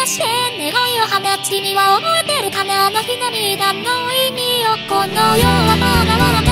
らして願いを放つ君は覚えてるかなあの日涙の意味をこの世はまだまだ